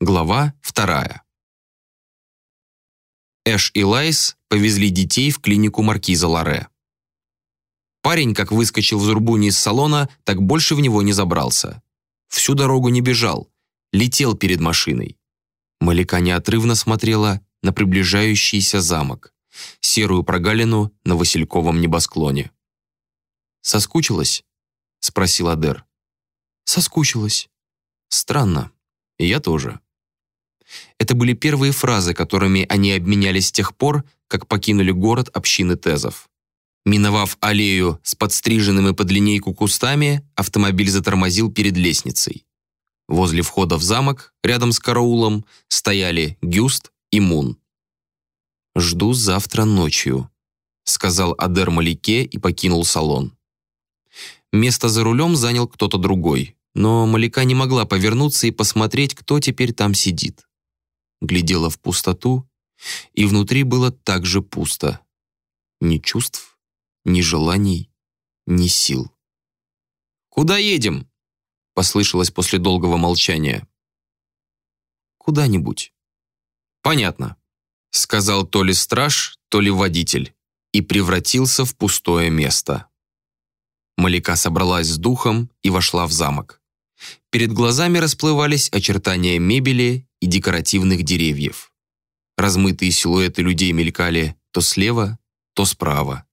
Глава вторая. Эш и Лайс повезли детей в клинику маркиза Ларе. Парень, как выскочил в Зурбуни из салона, так больше в него не забрался. Всю дорогу не бежал, летел перед машиной. Малика неотрывно смотрела на приближающийся замок, серую прогалину на Васильковом небосклоне. «Соскучилась?» — спросил Адер. «Соскучилась». «Странно. И я тоже». Это были первые фразы, которыми они обменялись с тех пор, как покинули город общины Тезов. Миновав аллею с подстриженными под линейку кустами, автомобиль затормозил перед лестницей. Возле входа в замок, рядом с караулом, стояли Гюст и Мун. «Жду завтра ночью», — сказал Адер Малике и покинул салон. Место за рулем занял кто-то другой, но Малика не могла повернуться и посмотреть, кто теперь там сидит глядела в пустоту, и внутри было так же пусто. Ни чувств, ни желаний, ни сил. «Куда едем?» — послышалось после долгого молчания. «Куда-нибудь». «Понятно», — сказал то ли страж, то ли водитель, и превратился в пустое место. Малика собралась с духом и вошла в замок. Перед глазами расплывались очертания мебели и декоративных деревьев. Размытые силуэты людей мелькали то слева, то справа.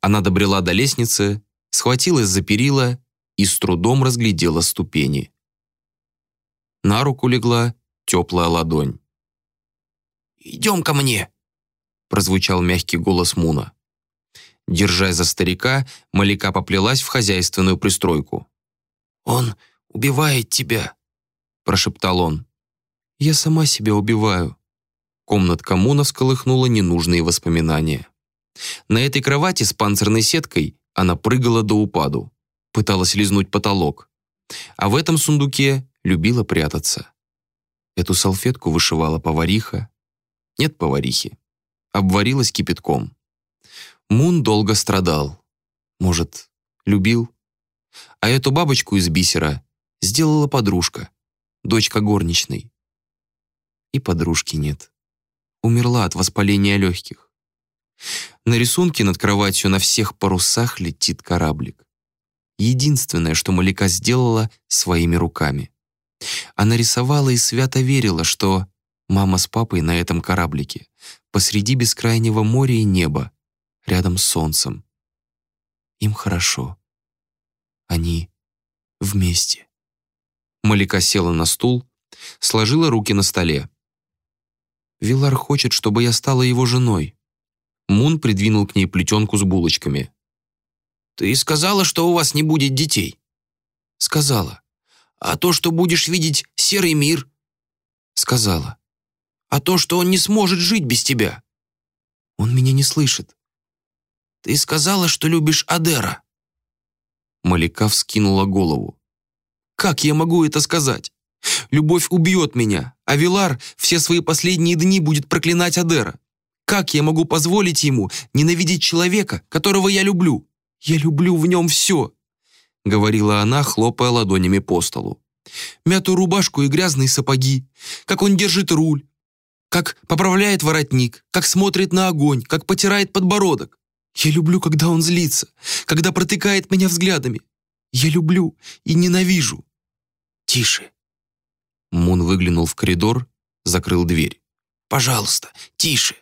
Она добрела до лестницы, схватилась за перила и с трудом разглядела ступени. На руку легла теплая ладонь. «Идем ко мне!» прозвучал мягкий голос Муна. Держась за старика, Малика поплелась в хозяйственную пристройку. «Он убивает тебя», прошептал он. Я сама себя убиваю». Комнатка Муна всколыхнула ненужные воспоминания. На этой кровати с панцирной сеткой она прыгала до упаду, пыталась лизнуть потолок. А в этом сундуке любила прятаться. Эту салфетку вышивала повариха. Нет поварихи. Обварилась кипятком. Мун долго страдал. Может, любил? А эту бабочку из бисера сделала подружка, дочка горничной и подружки нет. Умерла от воспаления легких. На рисунке над кроватью на всех парусах летит кораблик. Единственное, что Малика сделала своими руками. Она рисовала и свято верила, что мама с папой на этом кораблике, посреди бескрайнего моря и неба, рядом с солнцем. Им хорошо. Они вместе. Малика села на стул, сложила руки на столе. Вилар хочет, чтобы я стала его женой». Мун придвинул к ней плетенку с булочками. «Ты сказала, что у вас не будет детей?» «Сказала». «А то, что будешь видеть серый мир?» «Сказала». «А то, что он не сможет жить без тебя?» «Он меня не слышит». «Ты сказала, что любишь Адера». Малика вскинула голову. «Как я могу это сказать? Любовь убьет меня, а Вилар все свои последние дни будет проклинать Адера. Как я могу позволить ему ненавидеть человека, которого я люблю? Я люблю в нем все», — говорила она, хлопая ладонями по столу. «Мятую рубашку и грязные сапоги, как он держит руль, как поправляет воротник, как смотрит на огонь, как потирает подбородок. Я люблю, когда он злится, когда протыкает меня взглядами. Я люблю и ненавижу». «Тише», Мун выглянул в коридор, закрыл дверь. «Пожалуйста, тише!»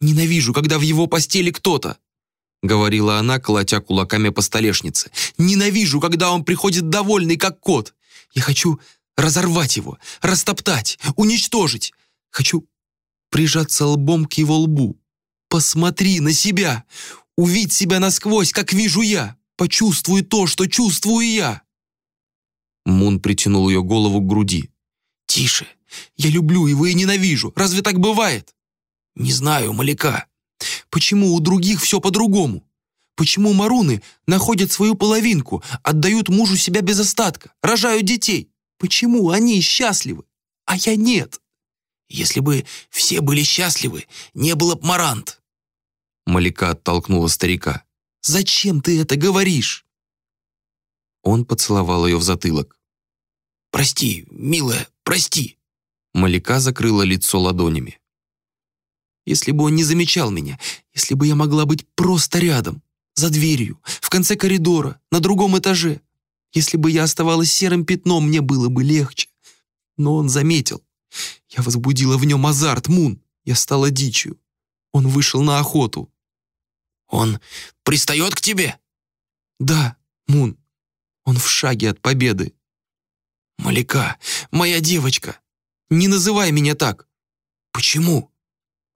«Ненавижу, когда в его постели кто-то!» Говорила она, колотя кулаками по столешнице. «Ненавижу, когда он приходит довольный, как кот! Я хочу разорвать его, растоптать, уничтожить! Хочу прижаться лбом к его лбу. Посмотри на себя! Увидь себя насквозь, как вижу я! Почувствуй то, что чувствую я!» Мун притянул ее голову к груди. «Тише! Я люблю его и ненавижу. Разве так бывает?» «Не знаю, Маляка. Почему у других все по-другому? Почему маруны находят свою половинку, отдают мужу себя без остатка, рожают детей? Почему они счастливы, а я нет?» «Если бы все были счастливы, не было б Марант». Маляка оттолкнула старика. «Зачем ты это говоришь?» Он поцеловал ее в затылок. «Прости, милая, прости!» Малика закрыла лицо ладонями. «Если бы он не замечал меня, если бы я могла быть просто рядом, за дверью, в конце коридора, на другом этаже, если бы я оставалась серым пятном, мне было бы легче. Но он заметил. Я возбудила в нем азарт, Мун. Я стала дичью. Он вышел на охоту. «Он пристает к тебе?» «Да, Мун. Он в шаге от победы». «Маляка, моя девочка, не называй меня так». «Почему?»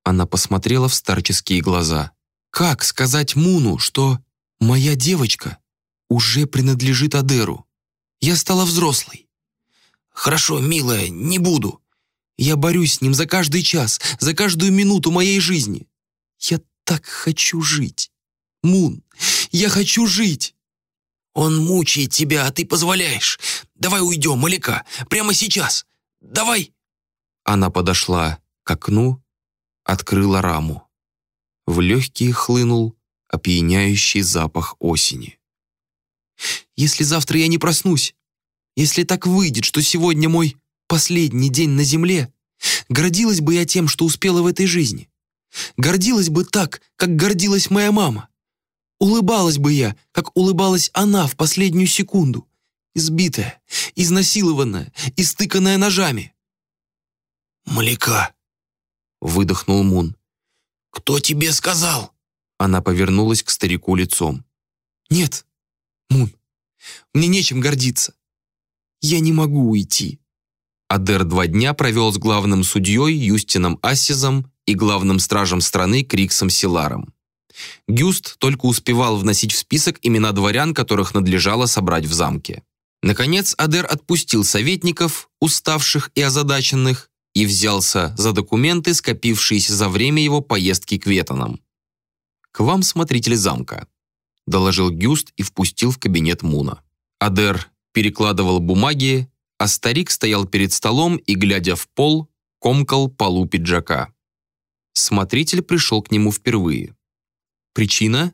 Она посмотрела в старческие глаза. «Как сказать Муну, что моя девочка уже принадлежит Адеру? Я стала взрослой». «Хорошо, милая, не буду. Я борюсь с ним за каждый час, за каждую минуту моей жизни. Я так хочу жить. Мун, я хочу жить!» «Он мучает тебя, а ты позволяешь. Давай уйдем, Маляка, прямо сейчас. Давай!» Она подошла к окну, открыла раму. В легкие хлынул опьяняющий запах осени. «Если завтра я не проснусь, если так выйдет, что сегодня мой последний день на земле, гордилась бы я тем, что успела в этой жизни. Гордилась бы так, как гордилась моя мама. Улыбалась бы я, как улыбалась она в последнюю секунду, избитая, изнасилованная, истыканная ножами. «Маляка!» — выдохнул Мун. «Кто тебе сказал?» Она повернулась к старику лицом. «Нет, Мун, мне нечем гордиться. Я не могу уйти». Адер два дня провел с главным судьей Юстином Ассизом и главным стражем страны Криксом Силаром. Гюст только успевал вносить в список имена дворян, которых надлежало собрать в замке. Наконец Адер отпустил советников, уставших и озадаченных, и взялся за документы, скопившиеся за время его поездки к Ветанам. «К вам смотритель замка», — доложил Гюст и впустил в кабинет Муна. Адер перекладывал бумаги, а старик стоял перед столом и, глядя в пол, комкал полу пиджака. Смотритель пришел к нему впервые. Причина?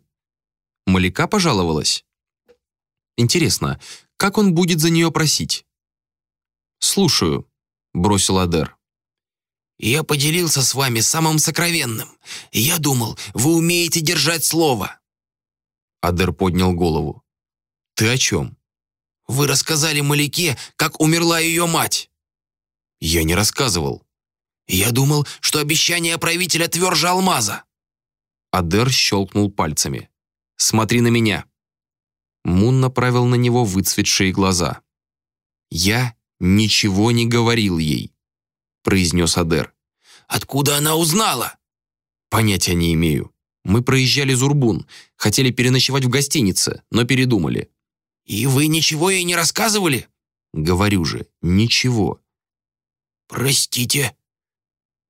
Маляка пожаловалась. Интересно, как он будет за нее просить? «Слушаю», — бросил Адер. «Я поделился с вами самым сокровенным. Я думал, вы умеете держать слово». Адер поднял голову. «Ты о чем?» «Вы рассказали Маляке, как умерла ее мать». «Я не рассказывал». «Я думал, что обещание правителя тверже алмаза». Адер щелкнул пальцами. «Смотри на меня». Мун направил на него выцветшие глаза. «Я ничего не говорил ей», — произнес Адер. «Откуда она узнала?» «Понятия не имею. Мы проезжали Зурбун, хотели переночевать в гостинице, но передумали». «И вы ничего ей не рассказывали?» «Говорю же, ничего». «Простите».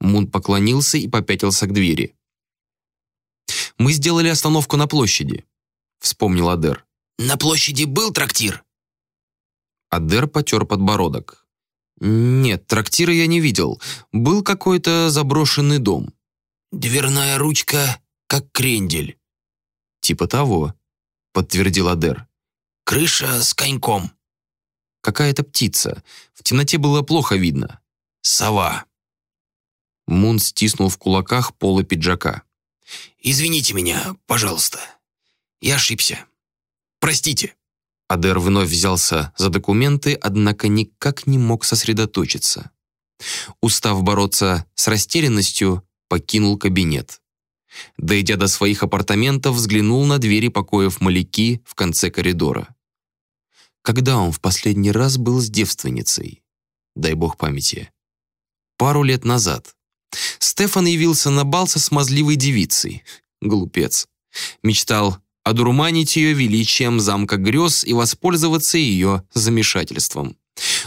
Мун поклонился и попятился к двери. Мы сделали остановку на площади», — вспомнил Адер. «На площади был трактир?» Адер потер подбородок. «Нет, трактира я не видел. Был какой-то заброшенный дом». «Дверная ручка, как крендель». «Типа того», — подтвердил Адер. «Крыша с коньком». «Какая-то птица. В темноте было плохо видно». «Сова». Мун стиснул в кулаках полы пиджака. «Извините меня, пожалуйста. Я ошибся. Простите». Адер вновь взялся за документы, однако никак не мог сосредоточиться. Устав бороться с растерянностью, покинул кабинет. Дойдя до своих апартаментов, взглянул на двери покоев Маляки в конце коридора. Когда он в последний раз был с девственницей? Дай бог памяти. Пару лет назад. Стефан явился на бал со смазливой девицей. Глупец. Мечтал одурманить ее величием замка грез и воспользоваться ее замешательством.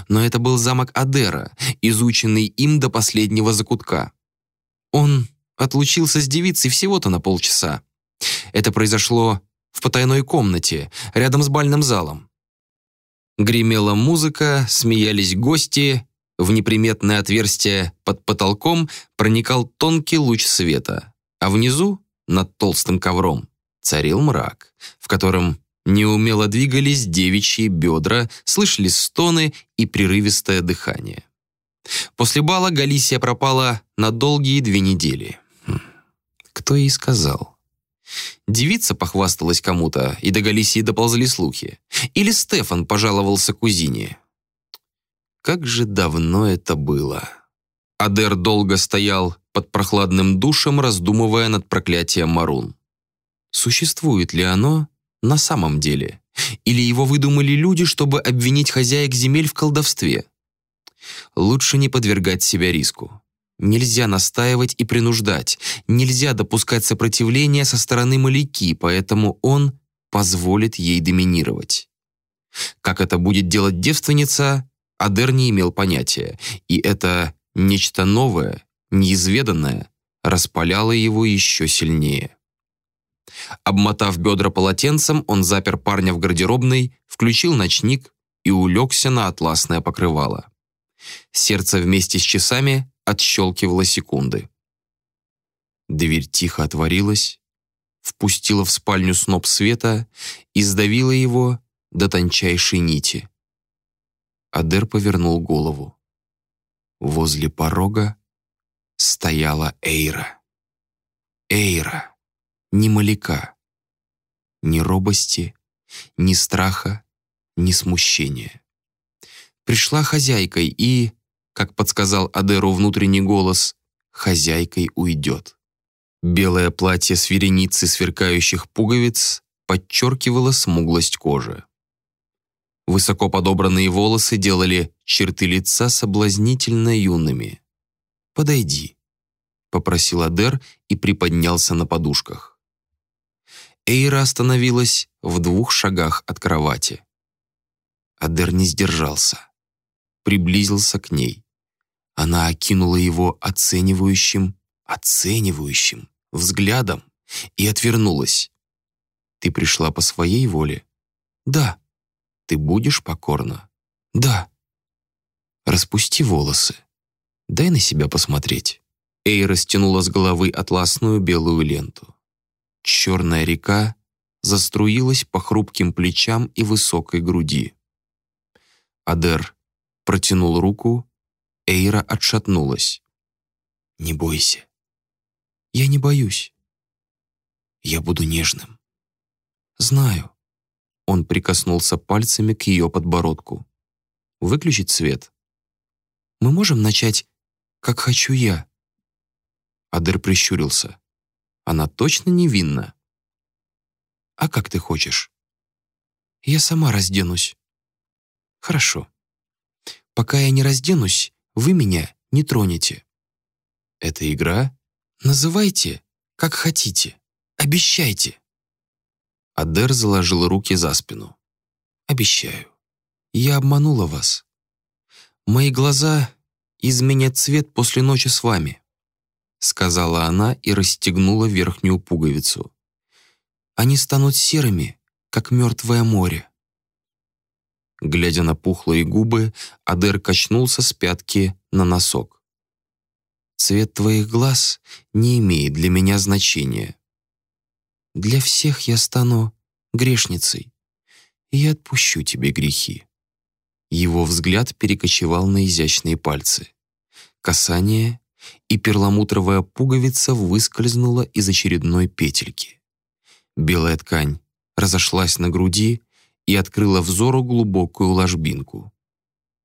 Но это был замок Адера, изученный им до последнего закутка. Он отлучился с девицей всего-то на полчаса. Это произошло в потайной комнате, рядом с бальным залом. Гремела музыка, смеялись гости, в неприметное отверстие под потолком проникал тонкий луч света, а внизу, над толстым ковром, царил мрак, в котором неумело двигались девичьи бедра, слышались стоны и прерывистое дыхание. После бала Галисия пропала на долгие две недели. Хм, кто ей сказал? Девица похвасталась кому-то, и до Галисии доползли слухи. Или Стефан пожаловался кузине. Как же давно это было. Адер долго стоял под прохладным душем, раздумывая над проклятием Марун. Существует ли оно на самом деле? Или его выдумали люди, чтобы обвинить хозяек земель в колдовстве? Лучше не подвергать себя риску. Нельзя настаивать и принуждать, нельзя допускать сопротивления со стороны Маляки, поэтому он позволит ей доминировать. Как это будет делать девственница, Адер не имел понятия, и это нечто новое, неизведанное, распаляло его еще сильнее. Обмотав бедра полотенцем, он запер парня в гардеробной, включил ночник и улегся на атласное покрывало. Сердце вместе с часами отщелкивало секунды. Дверь тихо отворилась, впустила в спальню сноп света и сдавила его до тончайшей нити. Адер повернул голову. Возле порога стояла Эйра. Эйра, ни маляка, ни робости, ни страха, ни смущения. Пришла хозяйкой и, как подсказал Адеру внутренний голос, хозяйкой уйдет. Белое платье с вереницей сверкающих пуговиц подчеркивало смуглость кожи. Высоко подобранные волосы делали черты лица соблазнительно юными. «Подойди», — попросил Адер и приподнялся на подушках. Эйра остановилась в двух шагах от кровати. Адер не сдержался. Приблизился к ней. Она окинула его оценивающим, оценивающим взглядом и отвернулась. «Ты пришла по своей воле?» «Да», ты будешь покорна? Да. Распусти волосы. Дай на себя посмотреть. Эй растянула с головы атласную белую ленту. Черная река заструилась по хрупким плечам и высокой груди. Адер протянул руку, Эйра отшатнулась. «Не бойся». «Я не боюсь». «Я буду нежным». «Знаю». Он прикоснулся пальцами к ее подбородку. «Выключить свет?» «Мы можем начать, как хочу я?» Адер прищурился. «Она точно невинна?» «А как ты хочешь?» «Я сама разденусь». «Хорошо. Пока я не разденусь, вы меня не тронете». «Это игра?» «Называйте, как хотите. Обещайте». Адер заложил руки за спину. «Обещаю, я обманула вас. Мои глаза изменят цвет после ночи с вами», сказала она и расстегнула верхнюю пуговицу. «Они станут серыми, как мертвое море». Глядя на пухлые губы, Адер качнулся с пятки на носок. «Цвет твоих глаз не имеет для меня значения», для всех я стану грешницей, и отпущу тебе грехи». Его взгляд перекочевал на изящные пальцы. Касание, и перламутровая пуговица выскользнула из очередной петельки. Белая ткань разошлась на груди и открыла взору глубокую ложбинку.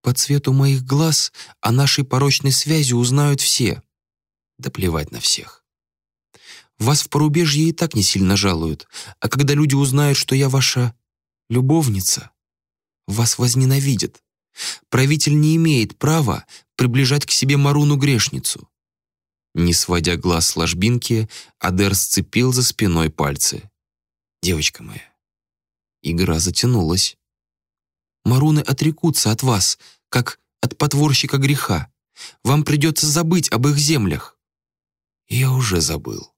«По цвету моих глаз о нашей порочной связи узнают все. Да плевать на всех. Вас в порубежье и так не сильно жалуют, а когда люди узнают, что я ваша любовница, вас возненавидят. Правитель не имеет права приближать к себе Маруну-грешницу». Не сводя глаз с ложбинки, Адер сцепил за спиной пальцы. «Девочка моя». Игра затянулась. «Маруны отрекутся от вас, как от потворщика греха. Вам придется забыть об их землях». «Я уже забыл»,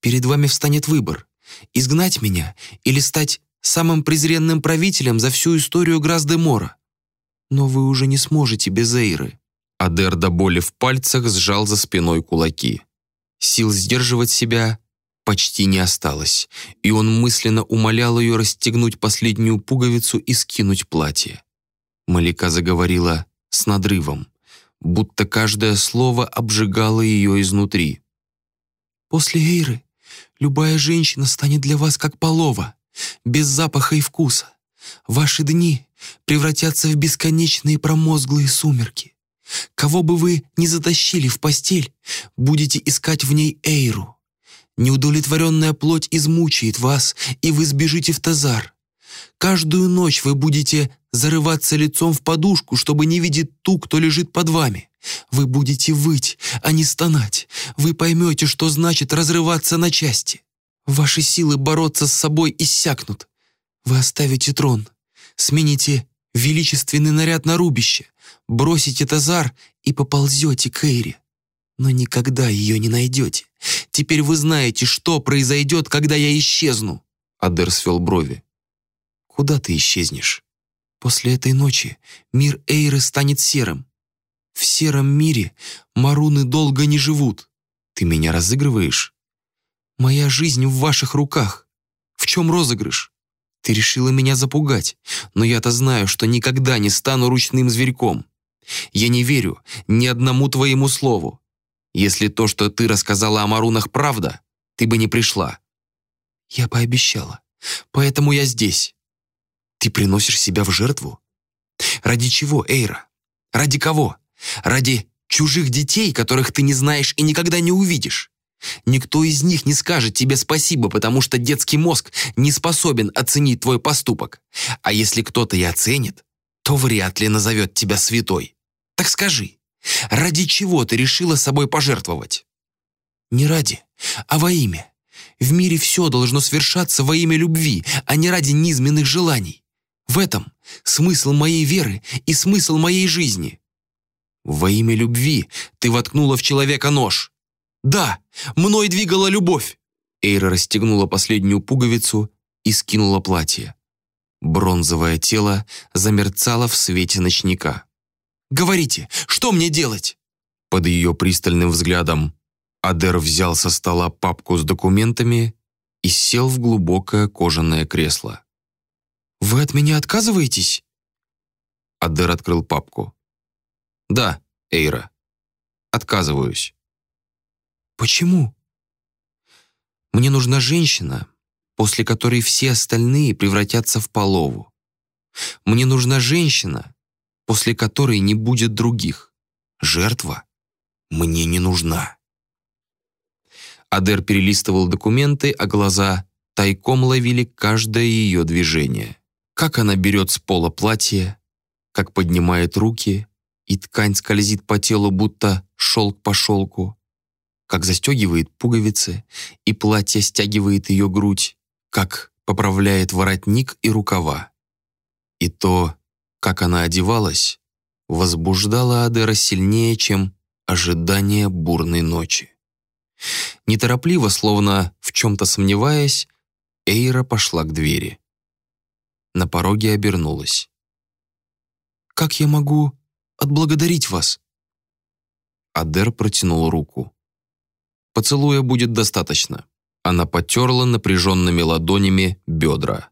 Перед вами встанет выбор — изгнать меня или стать самым презренным правителем за всю историю Грас-де-Мора. Но вы уже не сможете без Эйры». Адер до боли в пальцах сжал за спиной кулаки. Сил сдерживать себя почти не осталось, и он мысленно умолял ее расстегнуть последнюю пуговицу и скинуть платье. Малика заговорила с надрывом, будто каждое слово обжигало ее изнутри. «После Эйры любая женщина станет для вас как полова, без запаха и вкуса. Ваши дни превратятся в бесконечные промозглые сумерки. Кого бы вы ни затащили в постель, будете искать в ней Эйру. Неудовлетворенная плоть измучает вас, и вы сбежите в Тазар. Каждую ночь вы будете зарываться лицом в подушку, чтобы не видеть ту, кто лежит под вами. Вы будете выть, а не стонать. Вы поймете, что значит разрываться на части. Ваши силы бороться с собой иссякнут. Вы оставите трон, смените величественный наряд на рубище, бросите тазар и поползете к Эйре. Но никогда ее не найдете. Теперь вы знаете, что произойдет, когда я исчезну. Адер свел брови. Куда ты исчезнешь? После этой ночи мир Эйры станет серым. В сером мире маруны долго не живут. Ты меня разыгрываешь? Моя жизнь в ваших руках. В чем розыгрыш? Ты решила меня запугать, но я-то знаю, что никогда не стану ручным зверьком. Я не верю ни одному твоему слову. Если то, что ты рассказала о Марунах, правда, ты бы не пришла. Я пообещала, поэтому я здесь. Ты приносишь себя в жертву? Ради чего, Эйра? Ради кого? Ради чужих детей, которых ты не знаешь и никогда не увидишь? Никто из них не скажет тебе спасибо, потому что детский мозг не способен оценить твой поступок. А если кто-то и оценит, то вряд ли назовет тебя святой. Так скажи, ради чего ты решила собой пожертвовать? Не ради, а во имя. В мире все должно свершаться во имя любви, а не ради низменных желаний. В этом смысл моей веры и смысл моей жизни. Во имя любви ты воткнула в человека нож. Да, мной двигала любовь. Эйра расстегнула последнюю пуговицу и скинула платье. Бронзовое тело замерцало в свете ночника. «Говорите, что мне делать?» Под ее пристальным взглядом Адер взял со стола папку с документами и сел в глубокое кожаное кресло. «Вы от меня отказываетесь?» Адер открыл папку. «Да, Эйра, отказываюсь». «Почему?» «Мне нужна женщина, после которой все остальные превратятся в полову. Мне нужна женщина, после которой не будет других. Жертва мне не нужна». Адер перелистывал документы, а глаза тайком ловили каждое ее движение. Как она берет с пола платье, как поднимает руки, и ткань скользит по телу, будто шелк по шелку, как застегивает пуговицы, и платье стягивает ее грудь, как поправляет воротник и рукава. И то, как она одевалась, возбуждало Адера сильнее, чем ожидание бурной ночи. Неторопливо, словно в чем-то сомневаясь, Эйра пошла к двери на пороге обернулась. «Как я могу отблагодарить вас?» Адер протянул руку. «Поцелуя будет достаточно». Она потерла напряженными ладонями бедра.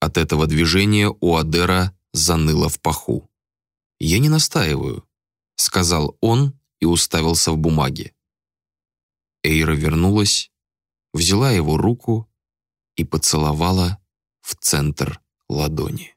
От этого движения у Адера заныло в паху. «Я не настаиваю», — сказал он и уставился в бумаге. Эйра вернулась, взяла его руку и поцеловала в центр ладони.